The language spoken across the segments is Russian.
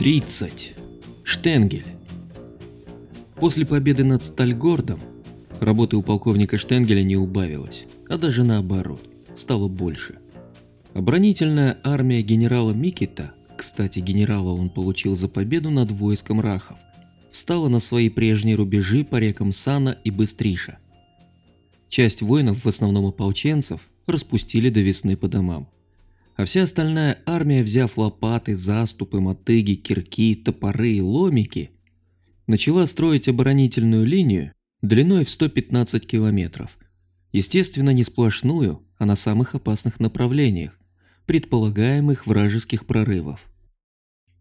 30. Штенгель. После победы над Стальгордом работы у полковника Штенгеля не убавилось, а даже наоборот, стало больше. Оборонительная армия генерала Микита, кстати, генерала он получил за победу над войском Рахов, встала на свои прежние рубежи по рекам Сана и Быстриша. Часть воинов, в основном ополченцев, распустили до весны по домам а вся остальная армия, взяв лопаты, заступы, мотыги, кирки, топоры и ломики, начала строить оборонительную линию длиной в 115 километров. Естественно, не сплошную, а на самых опасных направлениях, предполагаемых вражеских прорывов.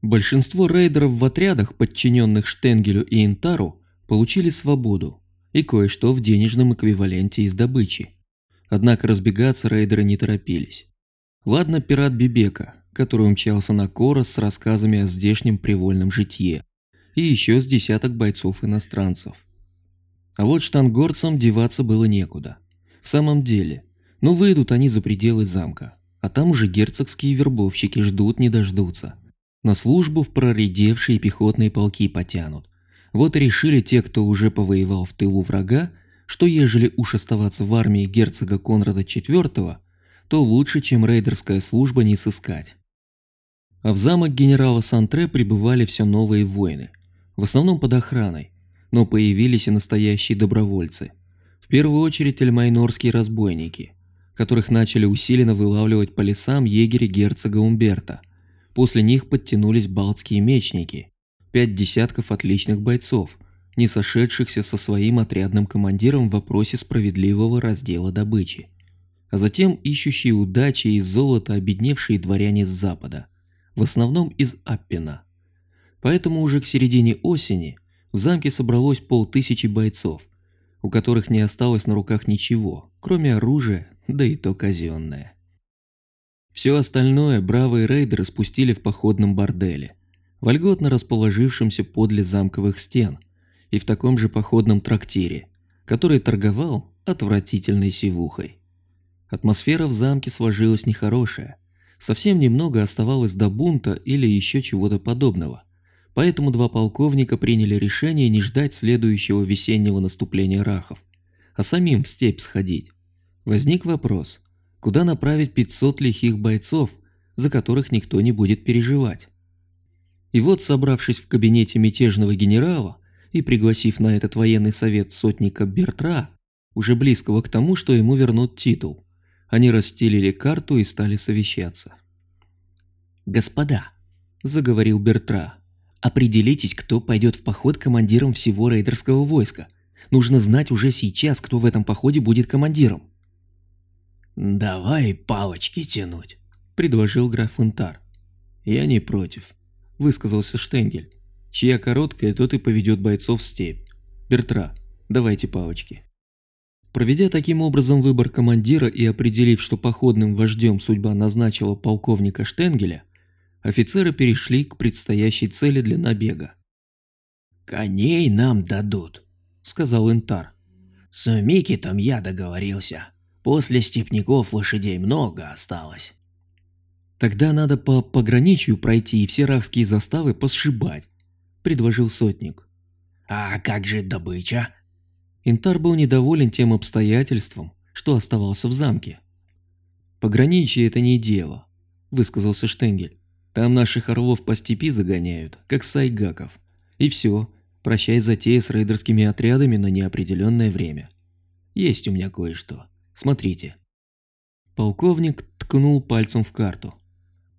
Большинство рейдеров в отрядах, подчиненных Штенгелю и Интару, получили свободу и кое-что в денежном эквиваленте из добычи. Однако разбегаться рейдеры не торопились. Ладно пират Бибека, который умчался на Корос с рассказами о здешнем привольном житье, и еще с десяток бойцов-иностранцев. А вот штангорцам деваться было некуда. В самом деле, ну выйдут они за пределы замка, а там уже герцогские вербовщики ждут не дождутся. На службу в проредевшие пехотные полки потянут. Вот решили те, кто уже повоевал в тылу врага, что ежели уж оставаться в армии герцога Конрада IV, то лучше, чем рейдерская служба, не сыскать. А в замок генерала Сантре прибывали все новые воины, в основном под охраной, но появились и настоящие добровольцы. В первую очередь альмайнорские разбойники, которых начали усиленно вылавливать по лесам егери герцога Умберта. После них подтянулись балтские мечники, пять десятков отличных бойцов, не сошедшихся со своим отрядным командиром в вопросе справедливого раздела добычи а затем ищущие удачи и золота обедневшие дворяне с запада, в основном из Аппина. Поэтому уже к середине осени в замке собралось полтысячи бойцов, у которых не осталось на руках ничего, кроме оружия, да и то казенное. Все остальное бравые рейдеры спустили в походном борделе, вольготно расположившемся подле замковых стен, и в таком же походном трактире, который торговал отвратительной сивухой. Атмосфера в замке сложилась нехорошая. Совсем немного оставалось до бунта или еще чего-то подобного. Поэтому два полковника приняли решение не ждать следующего весеннего наступления рахов, а самим в степь сходить. Возник вопрос, куда направить 500 лихих бойцов, за которых никто не будет переживать. И вот, собравшись в кабинете мятежного генерала и пригласив на этот военный совет сотника Бертра, уже близкого к тому, что ему вернут титул, они расстелили карту и стали совещаться. «Господа», – заговорил Бертра, – «определитесь, кто пойдет в поход командиром всего рейдерского войска. Нужно знать уже сейчас, кто в этом походе будет командиром». «Давай палочки тянуть», – предложил граф Интар. «Я не против», – высказался Штенгель. «Чья короткая, тот и поведет бойцов в степь. Бертра, давайте палочки». Проведя таким образом выбор командира и определив, что походным вождем судьба назначила полковника Штенгеля, офицеры перешли к предстоящей цели для набега. «Коней нам дадут», — сказал Интар. «С Микитом я договорился. После степняков лошадей много осталось». «Тогда надо по пограничью пройти и все рахские заставы посшибать», — предложил сотник. «А как же добыча?» Интар был недоволен тем обстоятельством, что оставался в замке. «Пограничье – это не дело», – высказался Штенгель. «Там наших орлов по степи загоняют, как сайгаков. И все, прощай затея с рейдерскими отрядами на неопределенное время. Есть у меня кое-что. Смотрите». Полковник ткнул пальцем в карту.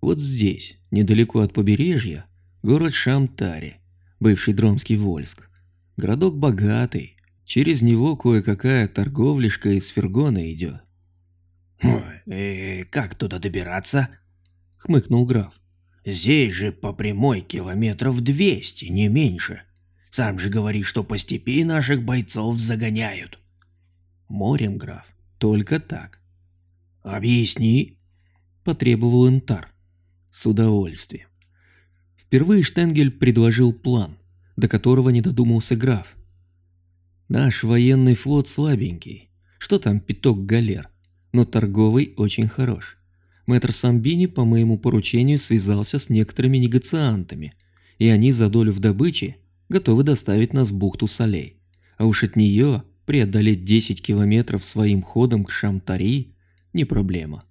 Вот здесь, недалеко от побережья, город Шамтари, бывший Дромский Вольск. Городок богатый, Через него кое-какая торговляшка из Фергона идет. «И как туда добираться?» — хмыкнул граф. «Здесь же по прямой километров двести, не меньше. Сам же говоришь, что по степи наших бойцов загоняют». «Морем, граф, только так». «Объясни», — потребовал Интар. «С удовольствием». Впервые Штенгель предложил план, до которого не додумался граф. Наш военный флот слабенький. Что там пяток галер? Но торговый очень хорош. Мэтр Самбини по моему поручению связался с некоторыми негациантами и они за долю в добыче готовы доставить нас в бухту Солей. А уж от нее преодолеть 10 километров своим ходом к Шамтари не проблема.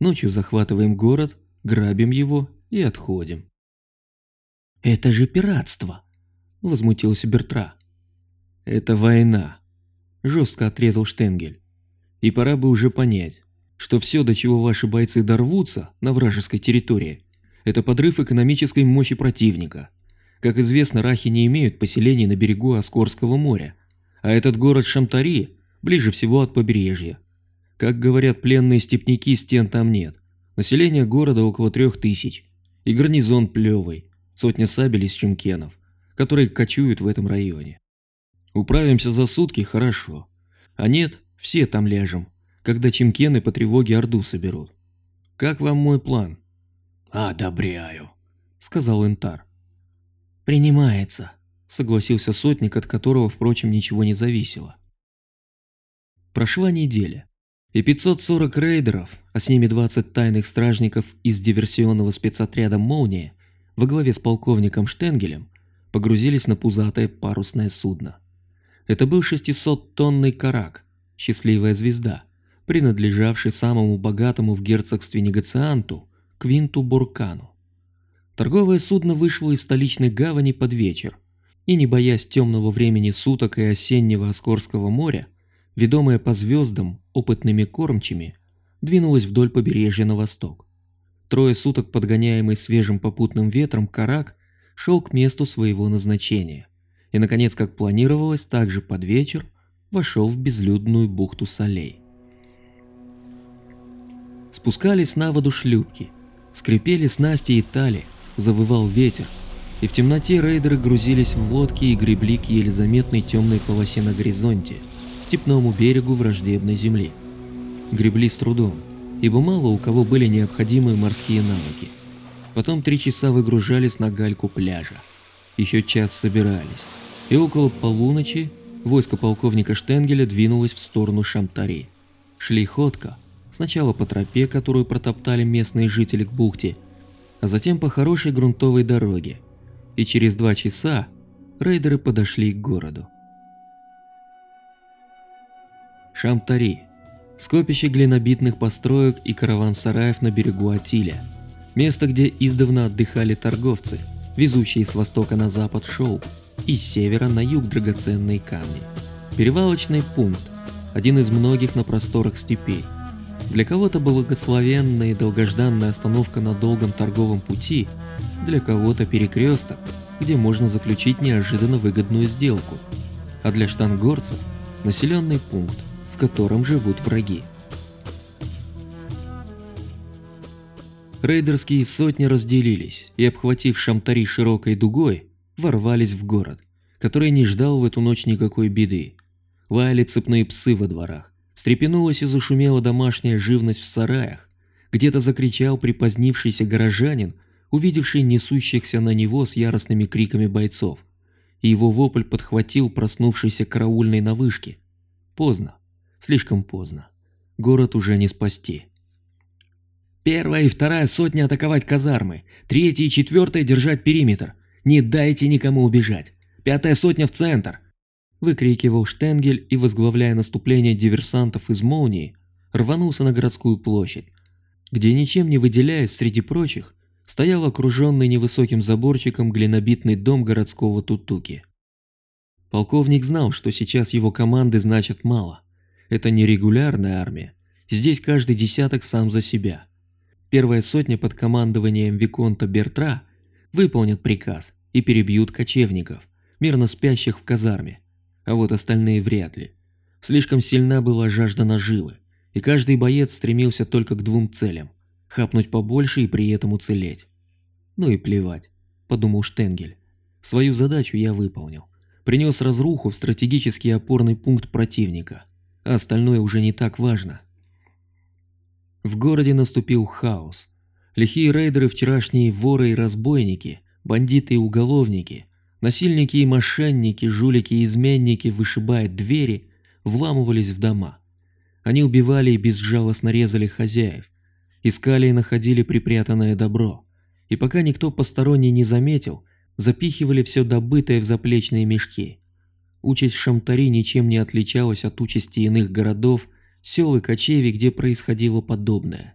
Ночью захватываем город, грабим его и отходим. «Это же пиратство!» – возмутился Бертра. «Это война», – жестко отрезал Штенгель. «И пора бы уже понять, что все, до чего ваши бойцы дорвутся на вражеской территории, это подрыв экономической мощи противника. Как известно, рахи не имеют поселений на берегу Оскорского моря, а этот город Шамтари ближе всего от побережья. Как говорят пленные степняки, стен там нет. Население города около трех тысяч, и гарнизон плевый, сотня сабель из чемкенов, которые кочуют в этом районе. Управимся за сутки – хорошо, а нет, все там ляжем, когда чемкены по тревоге Орду соберут. Как вам мой план? «Одобряю», – сказал Интар. «Принимается», – согласился сотник, от которого, впрочем, ничего не зависело. Прошла неделя, и 540 рейдеров, а с ними 20 тайных стражников из диверсионного спецотряда «Молния» во главе с полковником Штенгелем погрузились на пузатое парусное судно. Это был 600-тонный карак, счастливая звезда, принадлежавший самому богатому в герцогстве негацианту Квинту Буркану. Торговое судно вышло из столичной гавани под вечер, и не боясь темного времени суток и осеннего Оскорского моря, ведомое по звездам опытными кормчими, двинулось вдоль побережья на восток. Трое суток подгоняемый свежим попутным ветром карак шел к месту своего назначения, и, наконец, как планировалось, также под вечер вошел в безлюдную бухту солей. Спускались на воду шлюпки, скрипели снасти и тали, завывал ветер, и в темноте рейдеры грузились в лодки и гребли к еле заметной темной полосе на горизонте, степному берегу враждебной земли. Гребли с трудом, ибо мало у кого были необходимые морские навыки. Потом три часа выгружались на гальку пляжа. Еще час собирались, и около полуночи войско полковника Штенгеля двинулось в сторону Шамтари. Шли ходко, сначала по тропе, которую протоптали местные жители к бухте, а затем по хорошей грунтовой дороге, и через два часа рейдеры подошли к городу. Шамтари – скопище глинобитных построек и караван-сараев на берегу Атиля, место, где издавна отдыхали торговцы, везущие с востока на запад шелк и с севера на юг драгоценные камни. Перевалочный пункт – один из многих на просторах степей. Для кого-то благословенная и долгожданная остановка на долгом торговом пути – для кого-то перекресток, где можно заключить неожиданно выгодную сделку, а для штангорцев – населенный пункт, в котором живут враги. Рейдерские сотни разделились и, обхватив Шамтари широкой дугой, ворвались в город, который не ждал в эту ночь никакой беды. Лаяли цепные псы во дворах, стрепенулась и зашумела домашняя живность в сараях, где-то закричал припозднившийся горожанин, увидевший несущихся на него с яростными криками бойцов, и его вопль подхватил проснувшийся караульный на вышке. Поздно, слишком поздно. Город уже не спасти. Первая и вторая сотни атаковать казармы, третья и четвертая держать периметр. Не дайте никому убежать. Пятая сотня в центр. Выкрикивал Штенгель и, возглавляя наступление диверсантов из молнии, рванулся на городскую площадь, где ничем не выделяясь среди прочих, стоял окруженный невысоким заборчиком глинобитный дом городского Тутуки. Полковник знал, что сейчас его команды значат мало. Это не регулярная армия. Здесь каждый десяток сам за себя. Первая сотня под командованием Виконта Бертра выполнят приказ и перебьют кочевников, мирно спящих в казарме. А вот остальные вряд ли. Слишком сильна была жажда наживы, и каждый боец стремился только к двум целям хапнуть побольше и при этом уцелеть. Ну и плевать, подумал Штенгель. Свою задачу я выполнил. Принес разруху в стратегический опорный пункт противника, а остальное уже не так важно. В городе наступил хаос. Лихие рейдеры, вчерашние воры и разбойники, бандиты и уголовники, насильники и мошенники, жулики и изменники, вышибая двери, вламывались в дома. Они убивали и безжалостно резали хозяев, Искали и находили припрятанное добро. И пока никто посторонний не заметил, запихивали все добытое в заплечные мешки. Участь Шамтари ничем не отличалась от участи иных городов, сел и кочевий, где происходило подобное.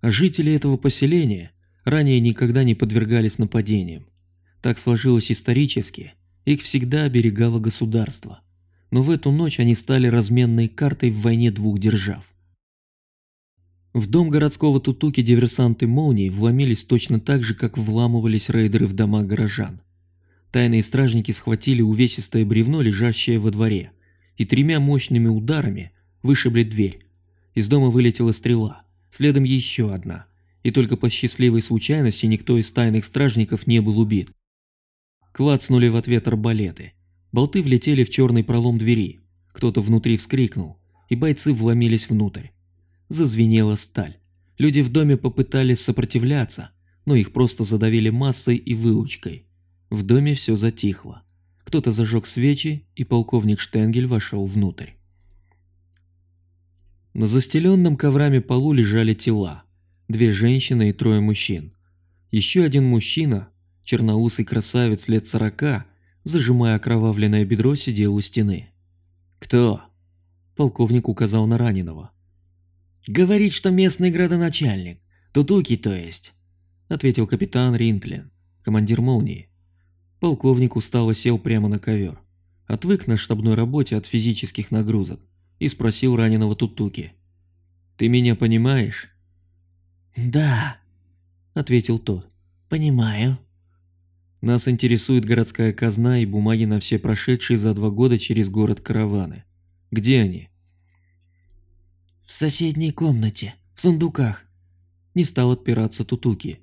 А жители этого поселения ранее никогда не подвергались нападениям. Так сложилось исторически, их всегда оберегало государство. Но в эту ночь они стали разменной картой в войне двух держав. В дом городского Тутуки диверсанты молнии вломились точно так же, как вламывались рейдеры в дома горожан. Тайные стражники схватили увесистое бревно, лежащее во дворе, и тремя мощными ударами вышибли дверь. Из дома вылетела стрела, следом еще одна, и только по счастливой случайности никто из тайных стражников не был убит. Клацнули в ответ арбалеты. Болты влетели в черный пролом двери. Кто-то внутри вскрикнул, и бойцы вломились внутрь. Зазвенела сталь. Люди в доме попытались сопротивляться, но их просто задавили массой и выучкой. В доме все затихло. Кто-то зажег свечи, и полковник Штенгель вошел внутрь. На застеленном коврами полу лежали тела. Две женщины и трое мужчин. Еще один мужчина, черноусый красавец лет сорока, зажимая окровавленное бедро, сидел у стены. «Кто?» Полковник указал на раненого. «Говорит, что местный градоначальник. Тутуки, то есть», — ответил капитан Ринтлин, командир молнии. Полковник устало сел прямо на ковер. Отвык на штабной работе от физических нагрузок и спросил раненого Тутуки. «Ты меня понимаешь?» «Да», — ответил тот. «Понимаю». «Нас интересует городская казна и бумаги на все прошедшие за два года через город караваны. Где они?» «В соседней комнате, в сундуках». Не стал отпираться Тутуки.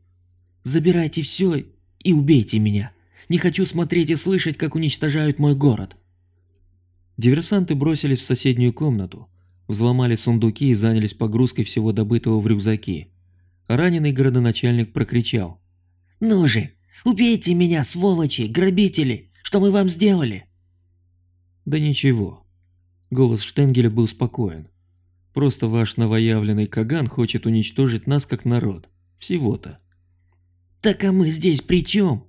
«Забирайте все и убейте меня. Не хочу смотреть и слышать, как уничтожают мой город». Диверсанты бросились в соседнюю комнату, взломали сундуки и занялись погрузкой всего добытого в рюкзаки. Раненый городоначальник прокричал. «Ну же, убейте меня, сволочи, грабители! Что мы вам сделали?» «Да ничего». Голос Штенгеля был спокоен. Просто ваш новоявленный Каган хочет уничтожить нас как народ. Всего-то. Так а мы здесь при чем?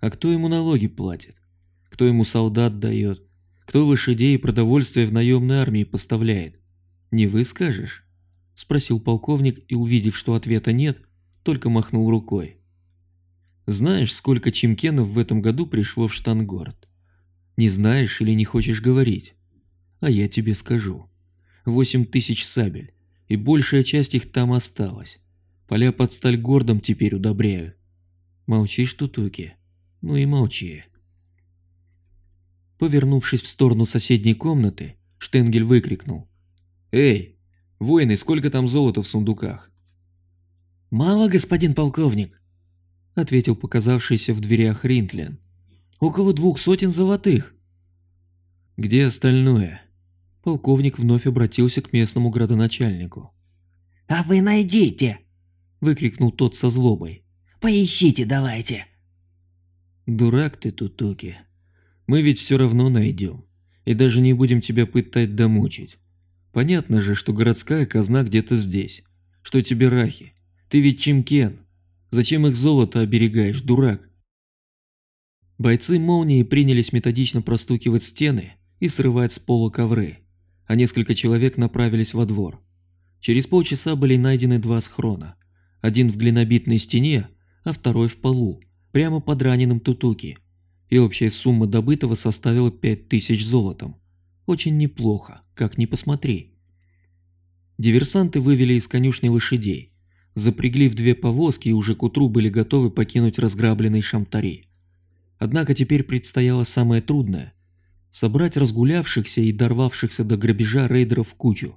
А кто ему налоги платит? Кто ему солдат дает? Кто лошадей и продовольствие в наемной армии поставляет? Не вы скажешь? Спросил полковник и, увидев, что ответа нет, только махнул рукой. Знаешь, сколько чемкенов в этом году пришло в Штангород? Не знаешь или не хочешь говорить? А я тебе скажу. 8 тысяч сабель, и большая часть их там осталась. Поля под сталь гордом теперь удобряют. Молчишь, Тутуки? Ну и молчи. Повернувшись в сторону соседней комнаты, Штенгель выкрикнул. «Эй, воины, сколько там золота в сундуках?» «Мало, господин полковник», — ответил показавшийся в дверях Ринтлен. «Около двух сотен золотых». «Где остальное?» Полковник вновь обратился к местному градоначальнику. «А вы найдите!» – выкрикнул тот со злобой. «Поищите давайте!» «Дурак ты, Тутуки. Мы ведь все равно найдем. И даже не будем тебя пытать да мучить. Понятно же, что городская казна где-то здесь. Что тебе рахи? Ты ведь чемкен. Зачем их золото оберегаешь, дурак?» Бойцы молнии принялись методично простукивать стены и срывать с пола ковры а несколько человек направились во двор. Через полчаса были найдены два схрона. Один в глинобитной стене, а второй в полу, прямо под раненым Тутуки. И общая сумма добытого составила 5000 золотом. Очень неплохо, как ни посмотри. Диверсанты вывели из конюшни лошадей, запрягли в две повозки и уже к утру были готовы покинуть разграбленный Шамтари. Однако теперь предстояло самое трудное собрать разгулявшихся и дорвавшихся до грабежа рейдеров в кучу.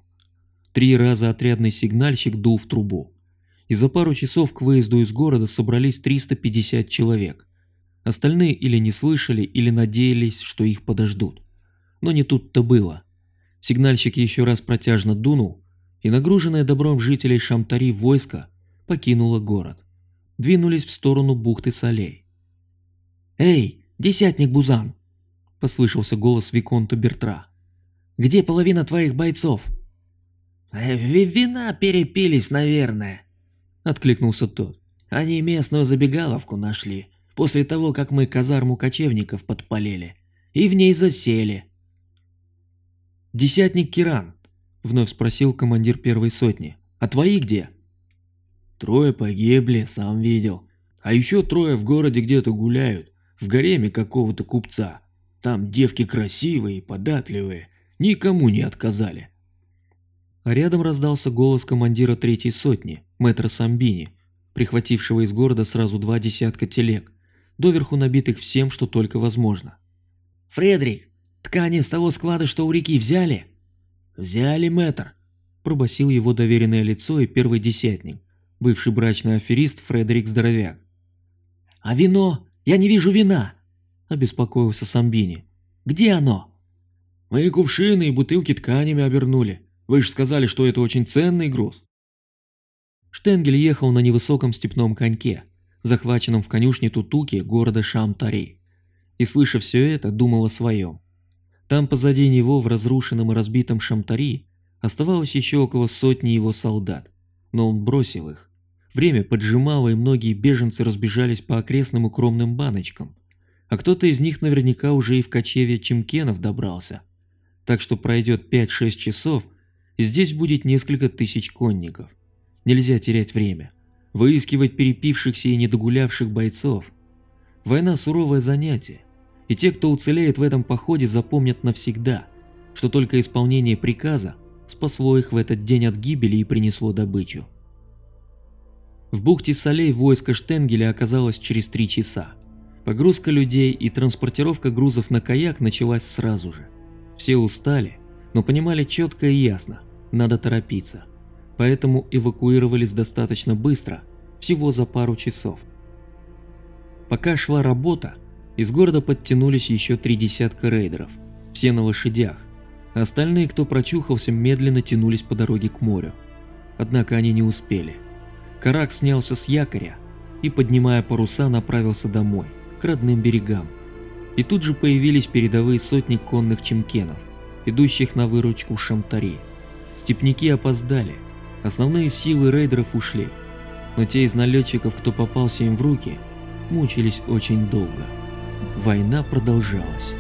Три раза отрядный сигнальщик дул в трубу. И за пару часов к выезду из города собрались 350 человек. Остальные или не слышали, или надеялись, что их подождут. Но не тут-то было. Сигнальщик еще раз протяжно дунул, и нагруженное добром жителей Шамтари войско покинуло город. Двинулись в сторону бухты Солей. «Эй, десятник Бузан, – послышался голос Виконта Бертра. «Где половина твоих бойцов?» «Э, «Вина перепились, наверное», – откликнулся тот. «Они местную забегаловку нашли. после того, как мы казарму кочевников подпалили, и в ней засели. «Десятник Киран», — вновь спросил командир первой сотни, — «а твои где?» «Трое погибли, сам видел. А еще трое в городе где-то гуляют, в гареме какого-то купца. Там девки красивые и податливые, никому не отказали». А рядом раздался голос командира третьей сотни, мэтра Самбини, прихватившего из города сразу два десятка телег, доверху набитых всем, что только возможно. «Фредрик, ткани с того склада, что у реки, взяли?» «Взяли, мэтр», – пробасил его доверенное лицо и первый десятник, бывший брачный аферист Фредерик Здоровяк. «А вино? Я не вижу вина!» – обеспокоился Самбини. «Где оно?» «Мы кувшины и бутылки тканями обернули. Вы же сказали, что это очень ценный груз». Штенгель ехал на невысоком степном коньке, захваченном в конюшне Тутуки города Шамтари. И слыша все это, думал о своем. Там позади него в разрушенном и разбитом Шамтари оставалось еще около сотни его солдат, но он бросил их. Время поджимало, и многие беженцы разбежались по окрестным укромным баночкам, а кто-то из них наверняка уже и в кочевье Чемкенов добрался. Так что пройдет 5-6 часов, и здесь будет несколько тысяч конников. Нельзя терять время выискивать перепившихся и недогулявших бойцов. Война – суровое занятие, и те, кто уцелеет в этом походе, запомнят навсегда, что только исполнение приказа спасло их в этот день от гибели и принесло добычу. В бухте Солей войско Штенгеля оказалось через три часа. Погрузка людей и транспортировка грузов на каяк началась сразу же. Все устали, но понимали четко и ясно – надо торопиться поэтому эвакуировались достаточно быстро, всего за пару часов. Пока шла работа, из города подтянулись еще три десятка рейдеров, все на лошадях, остальные, кто прочухался, медленно тянулись по дороге к морю. Однако они не успели. Карак снялся с якоря и, поднимая паруса, направился домой, к родным берегам. И тут же появились передовые сотни конных чемкенов, идущих на выручку Шамтари. Степники опоздали – Основные силы рейдеров ушли, но те из налетчиков, кто попался им в руки, мучились очень долго. Война продолжалась.